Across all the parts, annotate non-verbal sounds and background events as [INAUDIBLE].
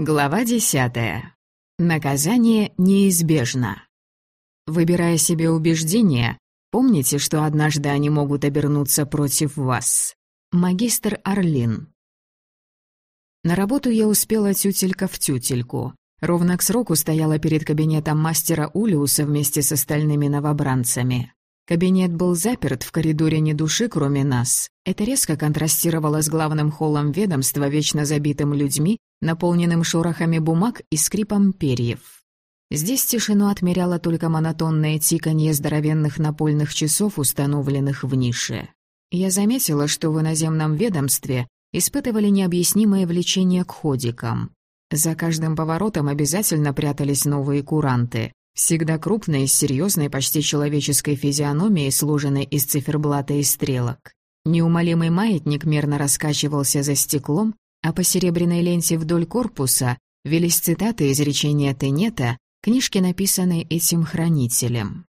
Глава десятая. Наказание неизбежно. Выбирая себе убеждения, помните, что однажды они могут обернуться против вас. Магистр Орлин. На работу я успела тютелька в тютельку. Ровно к сроку стояла перед кабинетом мастера Улиуса вместе с остальными новобранцами. Кабинет был заперт, в коридоре ни души, кроме нас. Это резко контрастировало с главным холлом ведомства, вечно забитым людьми, наполненным шорохами бумаг и скрипом перьев. Здесь тишину отмеряло только монотонное тиканье здоровенных напольных часов, установленных в нише. Я заметила, что в иноземном ведомстве испытывали необъяснимое влечение к ходикам. За каждым поворотом обязательно прятались новые куранты. Всегда крупные, с серьезной, почти человеческой физиономией, сложенной из циферблата и стрелок. Неумолимый маятник мерно раскачивался за стеклом, а по серебряной ленте вдоль корпуса велись цитаты из речения Тенета, книжки, написанные этим хранителем.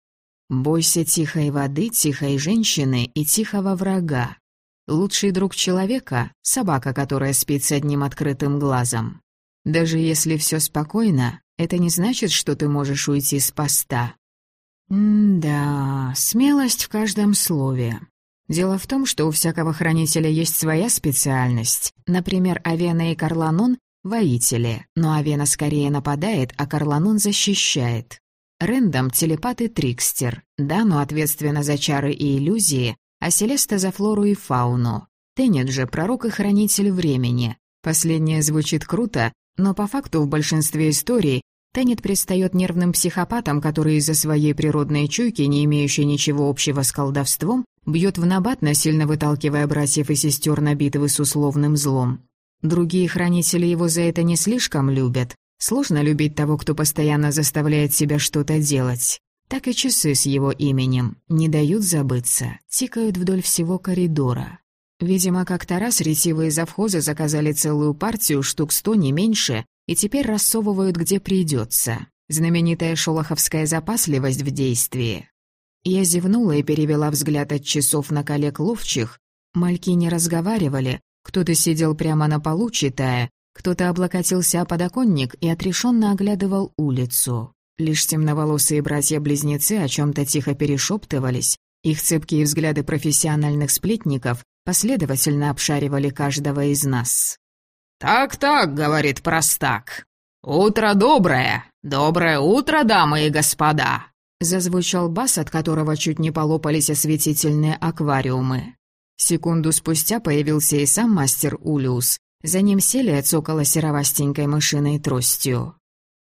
«Бойся тихой воды, тихой женщины и тихого врага. Лучший друг человека — собака, которая спит с одним открытым глазом. Даже если все спокойно, это не значит, что ты можешь уйти с поста. М-да, смелость в каждом слове. Дело в том, что у всякого хранителя есть своя специальность. Например, Авена и Карланон — воители, но Авена скорее нападает, а Карланон защищает. Рэндом — телепат и трикстер, Дану ответственна за чары и иллюзии, а Селеста за флору и фауну. Теннет же — пророк и хранитель времени. Последнее звучит круто, но по факту в большинстве историй Теннет предстает нервным психопатом, который из-за своей природной чуйки, не имеющей ничего общего с колдовством, бьет в набат, насильно выталкивая братьев и сестер на битвы с условным злом. Другие хранители его за это не слишком любят. Сложно любить того, кто постоянно заставляет себя что-то делать. Так и часы с его именем не дают забыться, тикают вдоль всего коридора. Видимо, как-то раз ретивые завхозы заказали целую партию, штук сто, не меньше, и теперь рассовывают, где придется. Знаменитая шолоховская запасливость в действии. Я зевнула и перевела взгляд от часов на коллег ловчих. Мальки не разговаривали, кто-то сидел прямо на полу, читая, кто-то облокотился о подоконник и отрешенно оглядывал улицу. Лишь темноволосые братья-близнецы о чем то тихо перешептывались, их цепкие взгляды профессиональных сплетников последовательно обшаривали каждого из нас. «Так-так», — говорит простак. «Утро доброе! Доброе утро, дамы и господа!» Зазвучал бас, от которого чуть не полопались осветительные аквариумы. Секунду спустя появился и сам мастер Улиус. За ним сели цокала серовастенькой мышиной тростью.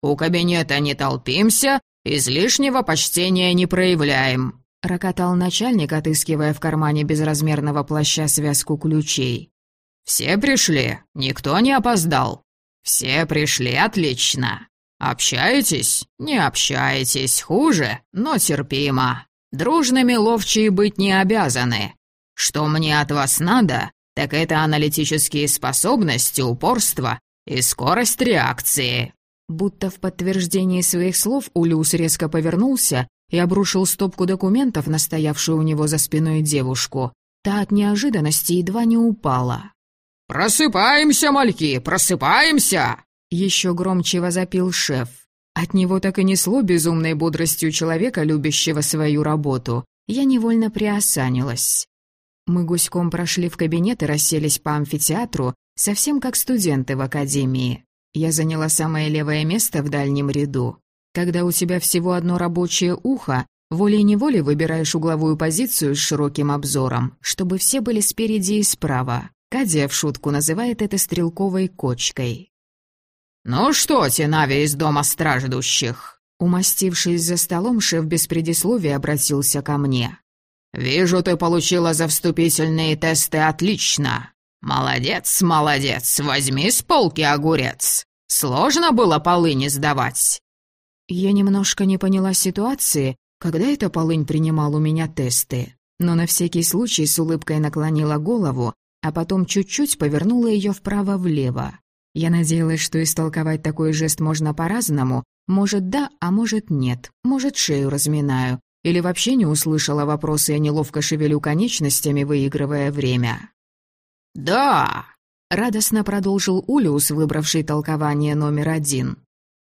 «У кабинета не толпимся, излишнего почтения не проявляем», Рокотал начальник, отыскивая в кармане безразмерного плаща связку ключей. «Все пришли? Никто не опоздал?» «Все пришли, отлично. Общаетесь? Не общаетесь, хуже, но терпимо. Дружными ловчие быть не обязаны. Что мне от вас надо, так это аналитические способности, упорство и скорость реакции». Будто в подтверждении своих слов Улиус резко повернулся и обрушил стопку документов, настоявшую у него за спиной девушку. Та от неожиданности едва не упала. «Просыпаемся, мальки, просыпаемся!» Еще громче возопил шеф. От него так и несло безумной бодростью человека, любящего свою работу. Я невольно приосанилась. Мы гуськом прошли в кабинет и расселись по амфитеатру, совсем как студенты в академии. Я заняла самое левое место в дальнем ряду. Когда у тебя всего одно рабочее ухо, волей-неволей выбираешь угловую позицию с широким обзором, чтобы все были спереди и справа. Кадия в шутку называет это стрелковой кочкой. «Ну что, Тинави из дома страждущих?» Умастившись за столом, шеф без предисловия обратился ко мне. «Вижу, ты получила за вступительные тесты отлично. Молодец, молодец, возьми с полки огурец. Сложно было полыни сдавать?» Я немножко не поняла ситуации, когда эта полынь принимал у меня тесты, но на всякий случай с улыбкой наклонила голову, а потом чуть-чуть повернула ее вправо-влево. Я надеялась, что истолковать такой жест можно по-разному, может да, а может нет, может шею разминаю, или вообще не услышала вопросы, я неловко шевелю конечностями, выигрывая время. «Да!» радостно продолжил Улиус, выбравший толкование номер один.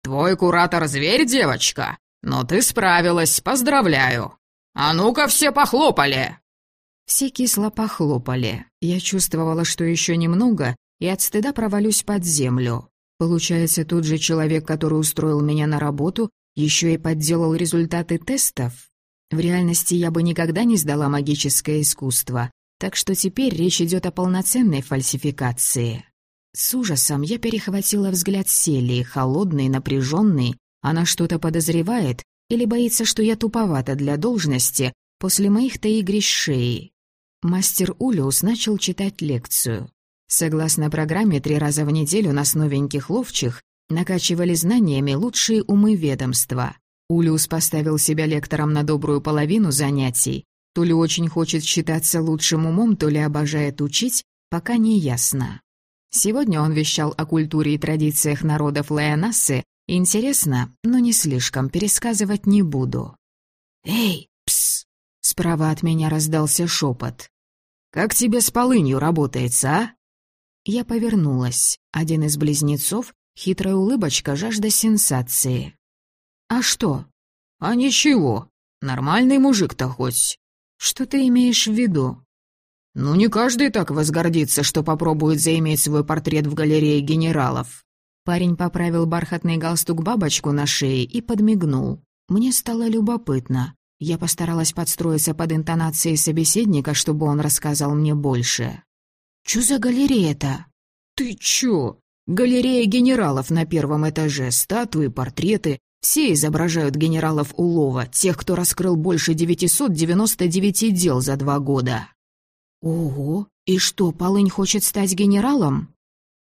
«Твой куратор зверь, девочка? Но ты справилась, поздравляю! А ну-ка все похлопали!» Все кисло похлопали. Я чувствовала, что еще немного, и от стыда провалюсь под землю. Получается, тот же человек, который устроил меня на работу, еще и подделал результаты тестов? В реальности я бы никогда не сдала магическое искусство, так что теперь речь идет о полноценной фальсификации. С ужасом я перехватила взгляд Селии, холодный, напряженный. Она что-то подозревает или боится, что я туповата для должности после моих-то игрищ шеи. Мастер Улиус начал читать лекцию. Согласно программе, три раза в неделю нас новеньких ловчих накачивали знаниями лучшие умы ведомства. Улиус поставил себя лектором на добрую половину занятий. То ли очень хочет считаться лучшим умом, то ли обожает учить, пока не ясно. Сегодня он вещал о культуре и традициях народов Лайонассы. Интересно, но не слишком, пересказывать не буду. «Эй, пс!» — справа от меня раздался шепот. «Как тебе с полынью работается, а?» Я повернулась. Один из близнецов, хитрая улыбочка, жажда сенсации. «А что?» «А ничего. Нормальный мужик-то хоть». «Что ты имеешь в виду?» «Ну, не каждый так возгордится, что попробует заиметь свой портрет в галерее генералов». Парень поправил бархатный галстук-бабочку на шее и подмигнул. Мне стало любопытно. Я постаралась подстроиться под интонацией собеседника, чтобы он рассказал мне больше. «Чё за галерея-то?» «Ты чё? Галерея генералов на первом этаже, статуи, портреты, все изображают генералов улова, тех, кто раскрыл больше 999 дел за два года. Ого, и что, Полынь хочет стать генералом?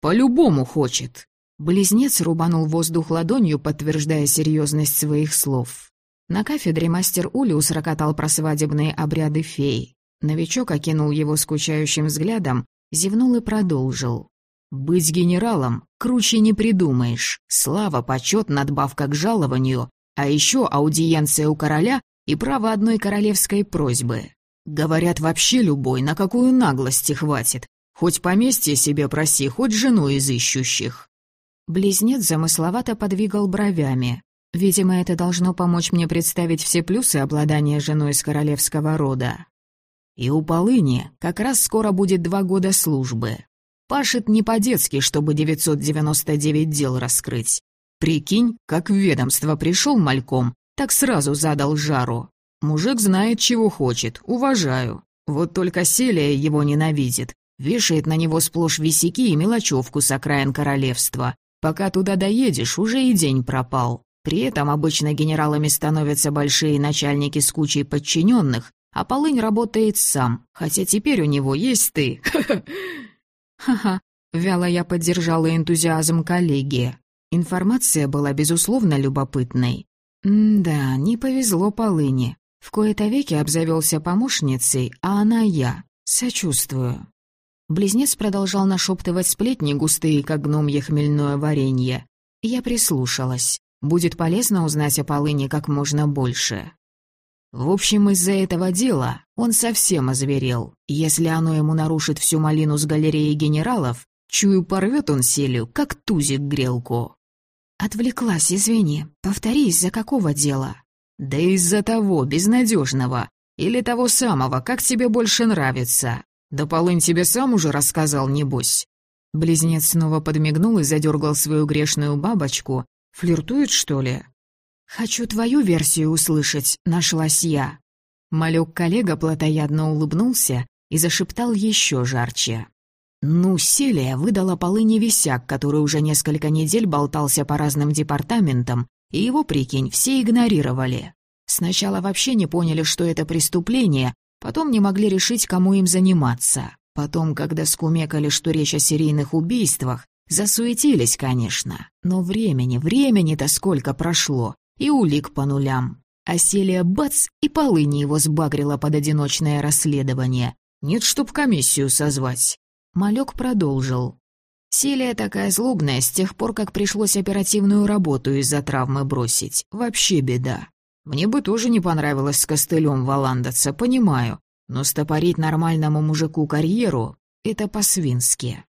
По-любому хочет. Близнец рубанул воздух ладонью, подтверждая серьезность своих слов. На кафедре мастер Улиус рокотал про свадебные обряды фей. Новичок окинул его скучающим взглядом, зевнул и продолжил. Быть генералом круче не придумаешь. Слава, почет, надбавка к жалованию, а еще аудиенция у короля и право одной королевской просьбы. Говорят, вообще любой, на какую наглости хватит. Хоть поместье себе проси, хоть жену из ищущих. Близнец замысловато подвигал бровями. Видимо, это должно помочь мне представить все плюсы обладания женой из королевского рода. И у Полыни как раз скоро будет два года службы. Пашет не по-детски, чтобы 999 дел раскрыть. Прикинь, как в ведомство пришел мальком, так сразу задал жару. Мужик знает, чего хочет, уважаю. Вот только Селия его ненавидит. Вешает на него сплошь висяки и мелочевку с окраин королевства. Пока туда доедешь, уже и день пропал. При этом обычно генералами становятся большие начальники с кучей подчиненных, а Полынь работает сам, хотя теперь у него есть ты. [LAUGHS] Ха-ха, вяло я поддержала энтузиазм коллеги. Информация была, безусловно, любопытной. М-да, не повезло Полыне. В кои-то веки обзавелся помощницей, а она я. Сочувствую. Близнец продолжал нашептывать сплетни, густые, как гномье хмельное варенье. Я прислушалась. Будет полезно узнать о Полыне как можно больше. В общем, из-за этого дела он совсем озверел. Если оно ему нарушит всю малину с галереи генералов, чую, порвет он селю, как тузик грелку. Отвлеклась, извини. Повтори, из-за какого дела? Да из-за того, безнадежного. Или того самого, как тебе больше нравится. Да полынь тебе сам уже рассказал, небось. Близнец снова подмигнул и задергал свою грешную бабочку. Флиртует, что ли? «Хочу твою версию услышать», — нашлась я. Малек-коллега плотоядно улыбнулся и зашептал еще жарче. Ну, Селия выдала полыни висяк, который уже несколько недель болтался по разным департаментам, и его, прикинь, все игнорировали. Сначала вообще не поняли, что это преступление, потом не могли решить, кому им заниматься. Потом, когда скумекали, что речь о серийных убийствах, засуетились, конечно. Но времени, времени-то сколько прошло и улик по нулям. А Селия бац и полыни его сбагрила под одиночное расследование. Нет, чтоб комиссию созвать. Малек продолжил. Селия такая злобная с тех пор, как пришлось оперативную работу из-за травмы бросить. Вообще беда. Мне бы тоже не понравилось с костылем валандаться, понимаю. Но стопорить нормальному мужику карьеру — это по-свински.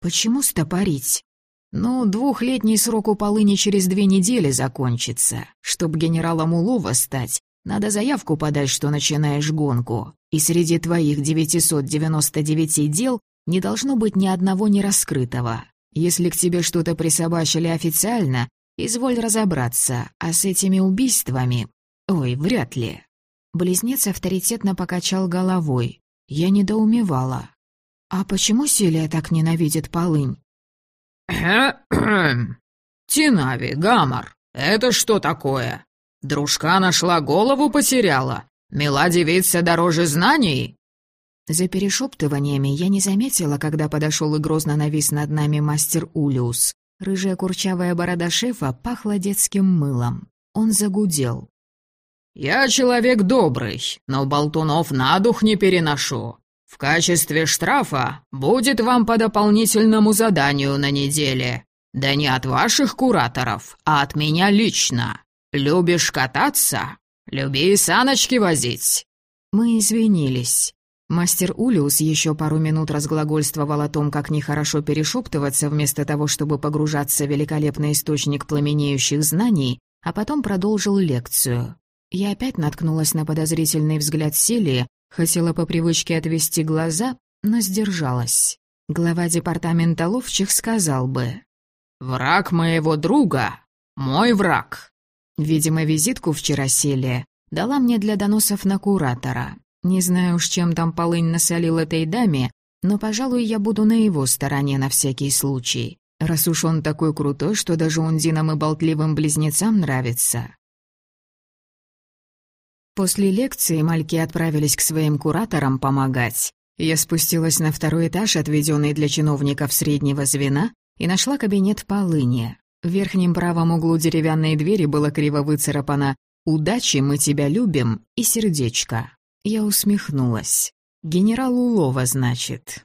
Почему стопорить? Ну, двухлетний срок у полыни через две недели закончится. Чтоб генералом улова стать, надо заявку подать, что начинаешь гонку. И среди твоих 999 дел не должно быть ни одного нераскрытого. Если к тебе что-то присобачили официально, изволь разобраться, а с этими убийствами... Ой, вряд ли. Близнец авторитетно покачал головой. Я недоумевала. «А почему Селия так ненавидит полынь?» [COUGHS] «Тинави, Гамар, это что такое? Дружка нашла голову потеряла? Мила девица дороже знаний?» За перешептываниями я не заметила, когда подошел и грозно навис над нами мастер Улиус. Рыжая курчавая борода шефа пахла детским мылом. Он загудел. «Я человек добрый, но болтунов на дух не переношу. В качестве штрафа будет вам по дополнительному заданию на неделе. Да не от ваших кураторов, а от меня лично. Любишь кататься? Люби и саночки возить». Мы извинились. Мастер Улиус еще пару минут разглагольствовал о том, как нехорошо перешептываться вместо того, чтобы погружаться в великолепный источник пламенеющих знаний, а потом продолжил лекцию. Я опять наткнулась на подозрительный взгляд Селии, Хотела по привычке отвести глаза, но сдержалась. Глава департамента ловчих сказал бы. «Враг моего друга — мой враг». Видимо, визитку вчера Селия дала мне для доносов на куратора. Не знаю уж, чем там полынь насолил этой даме, но, пожалуй, я буду на его стороне на всякий случай, раз уж он такой крутой, что даже ундинам и болтливым близнецам нравится. После лекции мальки отправились к своим кураторам помогать. Я спустилась на второй этаж, отведенный для чиновников среднего звена, и нашла кабинет полыни. В верхнем правом углу деревянной двери было криво выцарапано «Удачи, мы тебя любим» и сердечко. Я усмехнулась. «Генерал Улова, значит».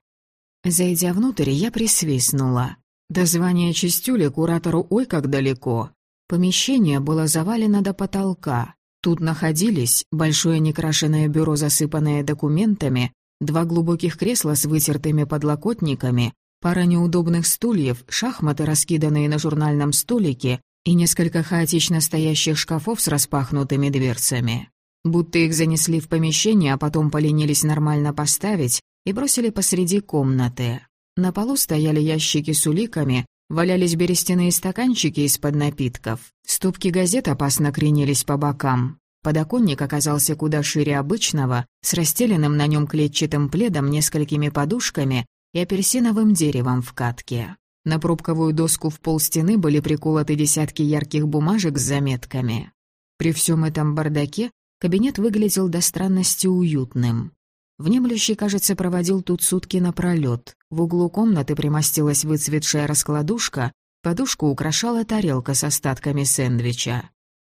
Зайдя внутрь, я присвистнула. До звания чистюли куратору ой как далеко. Помещение было завалено до потолка. Тут находились большое некрашенное бюро, засыпанное документами, два глубоких кресла с вытертыми подлокотниками, пара неудобных стульев, шахматы, раскиданные на журнальном столике, и несколько хаотично стоящих шкафов с распахнутыми дверцами. Будто их занесли в помещение, а потом поленились нормально поставить и бросили посреди комнаты. На полу стояли ящики с уликами, Валялись берестяные стаканчики из-под напитков. Ступки газет опасно кренились по бокам. Подоконник оказался куда шире обычного, с расстеленным на нем клетчатым пледом, несколькими подушками и апельсиновым деревом в катке. На пробковую доску в пол стены были приколоты десятки ярких бумажек с заметками. При всем этом бардаке кабинет выглядел до странности уютным. Внемлющий, кажется, проводил тут сутки напролёт. В углу комнаты примостилась выцветшая раскладушка, подушку украшала тарелка с остатками сэндвича.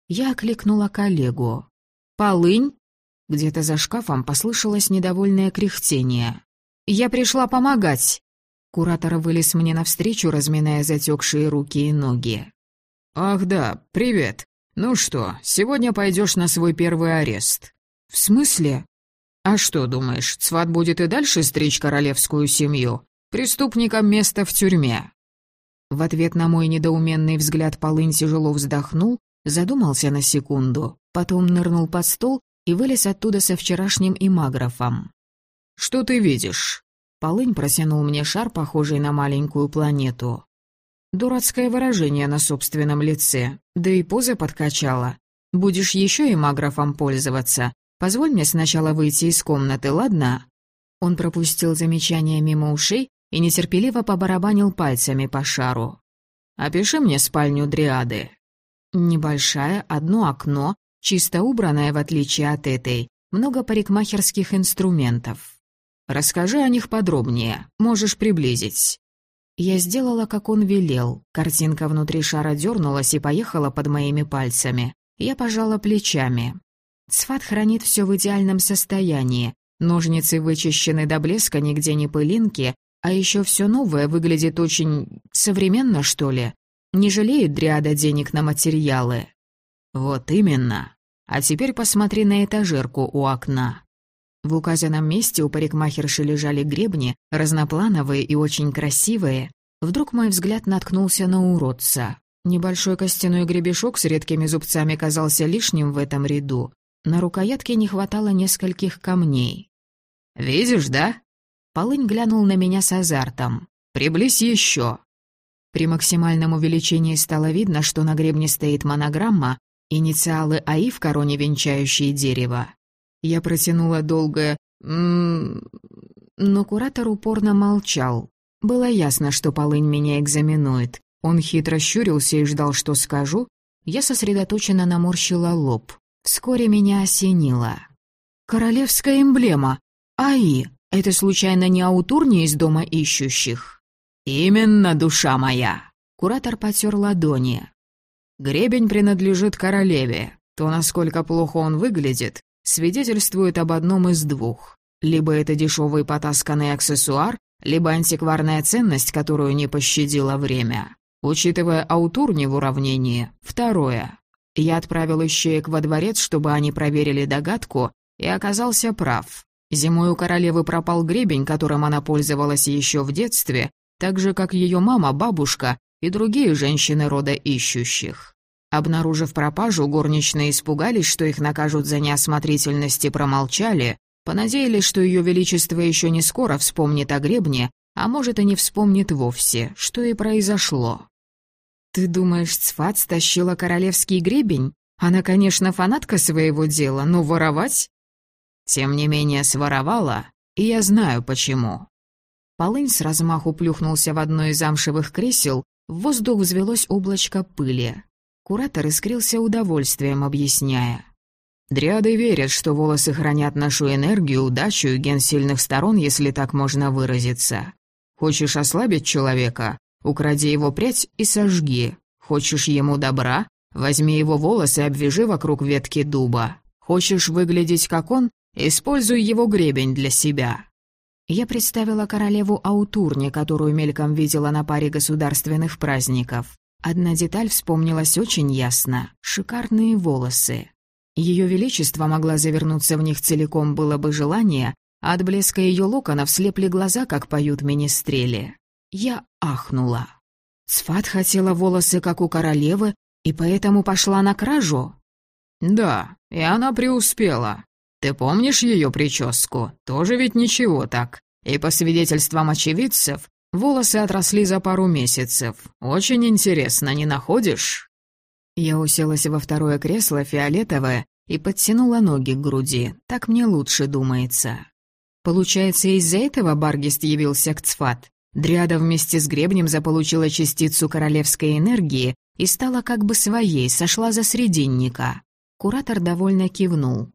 Я окликнула коллегу. «Полынь?» Где-то за шкафом послышалось недовольное кряхтение. «Я пришла помогать!» Куратор вылез мне навстречу, разминая затекшие руки и ноги. «Ах да, привет. Ну что, сегодня пойдешь на свой первый арест?» «В смысле?» «А что, думаешь, Цват будет и дальше стричь королевскую семью? Преступникам место в тюрьме». В ответ на мой недоуменный взгляд Полынь тяжело вздохнул, задумался на секунду, потом нырнул под стол и вылез оттуда со вчерашним имаграфом. «Что ты видишь?» Полынь протянул мне шар, похожий на маленькую планету. Дурацкое выражение на собственном лице, да и поза подкачала. Будешь еще имаграфом пользоваться, Позволь мне сначала выйти из комнаты, ладно?» Он пропустил замечание мимо ушей и нетерпеливо побарабанил пальцами по шару. «Опиши мне спальню Дриады». Небольшая, одно окно, чисто убранное в отличие от этой, много парикмахерских инструментов. Расскажи о них подробнее, можешь приблизить. Я сделала, как он велел. Картинка внутри шара дернулась и поехала под моими пальцами. Я пожала плечами. Сфат хранит все в идеальном состоянии. Ножницы вычищены до блеска, нигде не пылинки, а еще все новое выглядит очень... современно, что ли. Не жалеет Дриада денег на материалы. Вот именно. А теперь посмотри на этажерку у окна. В указанном месте у парикмахерши лежали гребни, разноплановые и очень красивые. Вдруг мой взгляд наткнулся на уродца. Небольшой костяной гребешок с редкими зубцами казался лишним в этом ряду. На рукоятке не хватало нескольких камней. «Видишь, да?» Полынь глянул на меня с азартом. «Приблизь еще!» При максимальном увеличении стало видно, что на гребне стоит монограмма, инициалы АИ в короне, венчающие дерево. Я протянула долгое «ммм...» но куратор упорно молчал. Было ясно, что Полынь меня экзаменует. Он хитро щурился и ждал, что скажу. Я сосредоточенно наморщила лоб. Вскоре меня осенило. «Королевская эмблема! АИ! Это случайно не Аутурни из Дома ищущих?» «Именно, душа моя!» Куратор потер ладони. «Гребень принадлежит королеве. То, насколько плохо он выглядит, свидетельствует об одном из двух. Либо это дешевый потасканный аксессуар, либо антикварная ценность, которую не пощадило время. Учитывая аутурни в уравнении, второе. Я отправил ищеек во дворец, чтобы они проверили догадку, и оказался прав. Зимой у королевы пропал гребень, которым она пользовалась еще в детстве, так же, как ее мама, бабушка и другие женщины рода ищущих. Обнаружив пропажу, горничные испугались, что их накажут за неосмотрительность и промолчали, понадеялись, что ее величество еще не скоро вспомнит о гребне, а может и не вспомнит вовсе, что и произошло. «Ты думаешь, Цфат стащила королевский гребень? Она, конечно, фанатка своего дела, но воровать?» «Тем не менее, своровала, и я знаю, почему». Полынь с размаху плюхнулся в одно из замшевых кресел, в воздух взвелось облачко пыли. Куратор искрился удовольствием, объясняя. «Дриады верят, что волосы хранят нашу энергию, удачу и ген сильных сторон, если так можно выразиться. Хочешь ослабить человека? Укради его прядь и сожги. Хочешь ему добра? Возьми его волосы и обвяжи вокруг ветки дуба. Хочешь выглядеть как он? Используй его гребень для себя». Я представила королеву Аутурни, которую мельком видела на паре государственных праздников. Одна деталь вспомнилась очень ясно — шикарные волосы. Ее величество могла завернуться в них целиком, было бы желание, а от блеска ее локонов слепли глаза, как поют министрели. Я ахнула. Сфат хотела волосы, как у королевы, и поэтому пошла на кражу? Да, и она преуспела. Ты помнишь ее прическу? Тоже ведь ничего так. И по свидетельствам очевидцев, волосы отросли за пару месяцев. Очень интересно, не находишь? Я уселась во второе кресло, фиолетовое, и подтянула ноги к груди. Так мне лучше думается. Получается, из-за этого Баргист явился к Цфат. Дриада вместе с гребнем заполучила частицу королевской энергии и стала как бы своей, сошла за срединника. Куратор довольно кивнул.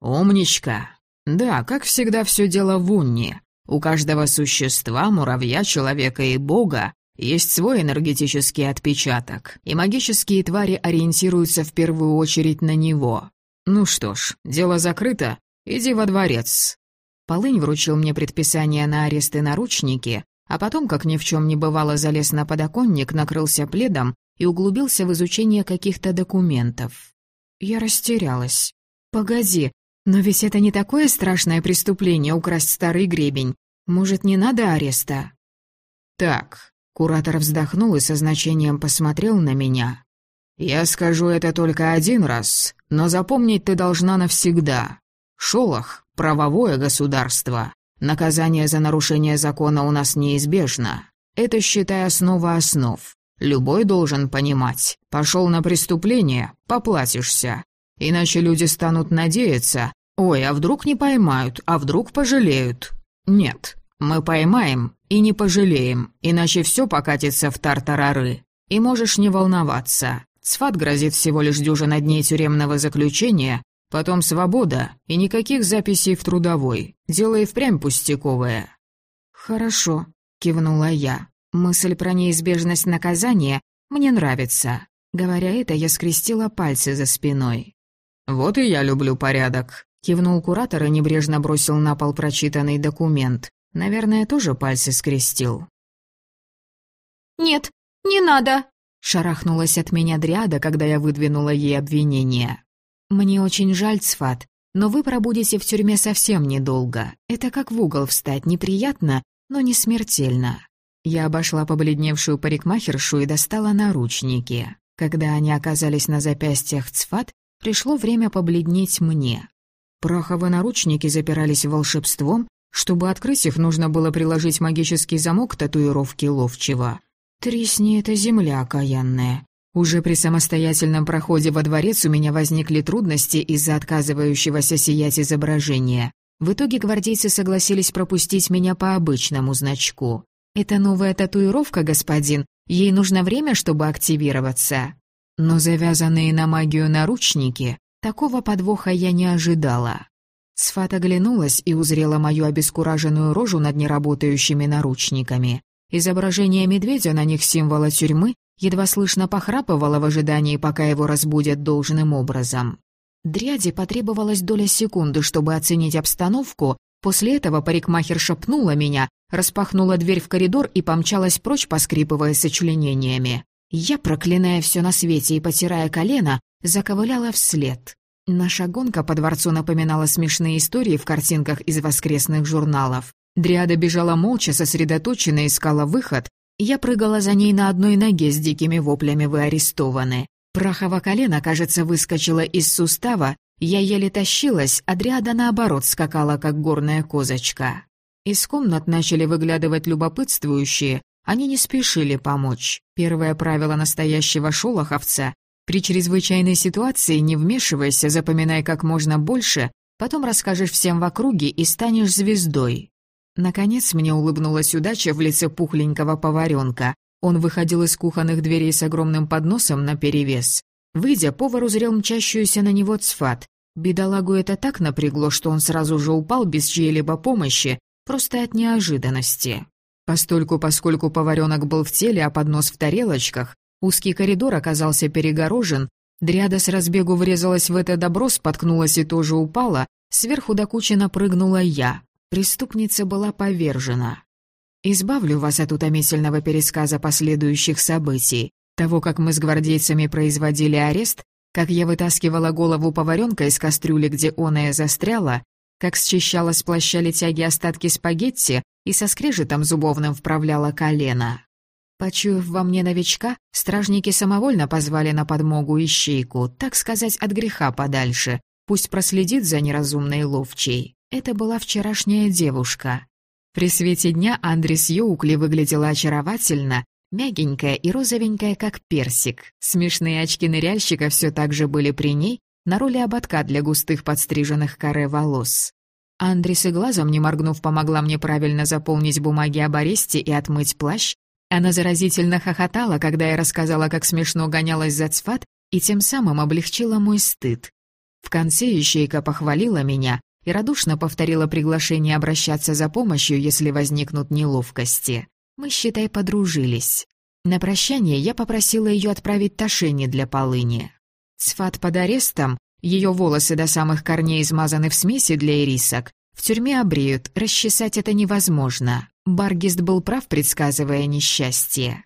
«Умничка! Да, как всегда, все дело в унне. У каждого существа, муравья, человека и бога, есть свой энергетический отпечаток, и магические твари ориентируются в первую очередь на него. Ну что ж, дело закрыто, иди во дворец». Полынь вручил мне предписание на арест и наручники, а потом, как ни в чем не бывало, залез на подоконник, накрылся пледом и углубился в изучение каких-то документов. Я растерялась. «Погоди, но ведь это не такое страшное преступление украсть старый гребень. Может, не надо ареста?» «Так», — куратор вздохнул и со значением посмотрел на меня. «Я скажу это только один раз, но запомнить ты должна навсегда. Шолох — правовое государство. Наказание за нарушение закона у нас неизбежно. Это, считай, основа основ. Любой должен понимать. Пошел на преступление, поплатишься. Иначе люди станут надеяться. Ой, а вдруг не поймают, а вдруг пожалеют. Нет, мы поймаем и не пожалеем, иначе все покатится в тартарары. И можешь не волноваться. Цфат грозит всего лишь дюжина дней тюремного заключения, Потом свобода и никаких записей в трудовой. Дело и впрямь пустяковое». «Хорошо», — кивнула я. «Мысль про неизбежность наказания мне нравится». Говоря это, я скрестила пальцы за спиной. «Вот и я люблю порядок», — кивнул куратор и небрежно бросил на пол прочитанный документ. Наверное, тоже пальцы скрестил. «Нет, не надо!» — шарахнулась от меня Дриада, когда я выдвинула ей обвинение. «Мне очень жаль, Цфат. но вы пробудете в тюрьме совсем недолго. Это как в угол встать, неприятно, но не смертельно. Я обошла побледневшую парикмахершу и достала наручники. Когда они оказались на запястьях Цфат, пришло время побледнеть мне. Праховые наручники запирались волшебством, чтобы открыть их, нужно было приложить магический замок к татуировке ловчего. Тресни это земля окаянная. Уже при самостоятельном проходе во дворец у меня возникли трудности из-за отказывающегося сиять изображения. В итоге гвардейцы согласились пропустить меня по обычному значку. «Это новая татуировка, господин. Ей нужно время, чтобы активироваться». Но завязанные на магию наручники, такого подвоха я не ожидала. Сфат оглянулась и узрела мою обескураженную рожу над неработающими наручниками. Изображение медведя на них символа тюрьмы едва слышно похрапывало в ожидании, пока его разбудят должным образом. Дряди потребовалась доля секунды, чтобы оценить обстановку, после этого парикмахер шепнула меня, распахнула дверь в коридор и помчалась прочь, поскрипывая сочленениями. Я, проклиная все на свете и потирая колено, заковыляла вслед. Наша гонка по дворцу напоминала смешные истории в картинках из воскресных журналов. Дриада бежала молча, сосредоточенно искала выход. Я прыгала за ней на одной ноге с дикими воплями «Вы арестованы». Прахово колено, кажется, выскочило из сустава. Я еле тащилась, а Дриада, наоборот, скакала, как горная козочка. Из комнат начали выглядывать любопытствующие. Они не спешили помочь. Первое правило настоящего шолоховца — при чрезвычайной ситуации не вмешивайся, запоминай как можно больше, потом расскажешь всем в округе и станешь звездой. Наконец мне улыбнулась удача в лице пухленького поваренка. Он выходил из кухонных дверей с огромным подносом наперевес. Выйдя, повар узрел мчащуюся на него цфат. Бедолагу это так напрягло, что он сразу же упал без чьей-либо помощи, просто от неожиданности. Постольку, поскольку поваренок был в теле, а поднос в тарелочках, узкий коридор оказался перегорожен, Дриада с разбегу врезалась в это добро, споткнулась и тоже упала, сверху до кучи напрыгнула я. Преступница была повержена. Избавлю вас от утомительного пересказа последующих событий, того, как мы с гвардейцами производили арест, как я вытаскивала голову поваренка из кастрюли, где оная застряла, как счищала с плаща летяги остатки спагетти и со скрежетом зубовным вправляла колено. Почуяв во мне новичка, стражники самовольно позвали на подмогу ищейку, так сказать, от греха подальше, пусть проследит за неразумной ловчей. Это была вчерашняя девушка. При свете дня Андрис Йоукли выглядела очаровательно, мягенькая и розовенькая, как персик. Смешные очки ныряльщика все так же были при ней, на роли ободка для густых подстриженных каре волос. Андрис и глазом не моргнув помогла мне правильно заполнить бумаги об аресте и отмыть плащ. Она заразительно хохотала, когда я рассказала, как смешно гонялась за Цфат, и тем самым облегчила мой стыд. В конце ищейка похвалила меня, и радушно повторила приглашение обращаться за помощью, если возникнут неловкости. Мы, считай, подружились. На прощание я попросила ее отправить Ташени для полыни. Сфат под арестом, ее волосы до самых корней измазаны в смеси для ирисок, в тюрьме обреют, расчесать это невозможно. Баргист был прав, предсказывая несчастье.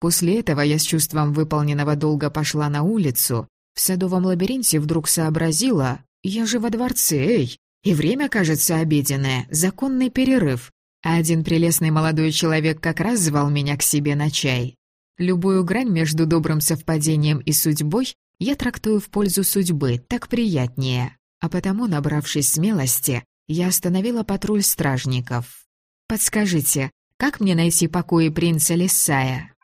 После этого я с чувством выполненного долга пошла на улицу. В садовом лабиринте вдруг сообразила, я же во дворце, эй, и время, кажется, обеденное, законный перерыв. А один прелестный молодой человек как раз звал меня к себе на чай. Любую грань между добрым совпадением и судьбой я трактую в пользу судьбы, так приятнее. А потому, набравшись смелости, я остановила патруль стражников. «Подскажите, как мне найти покои принца Лисая?»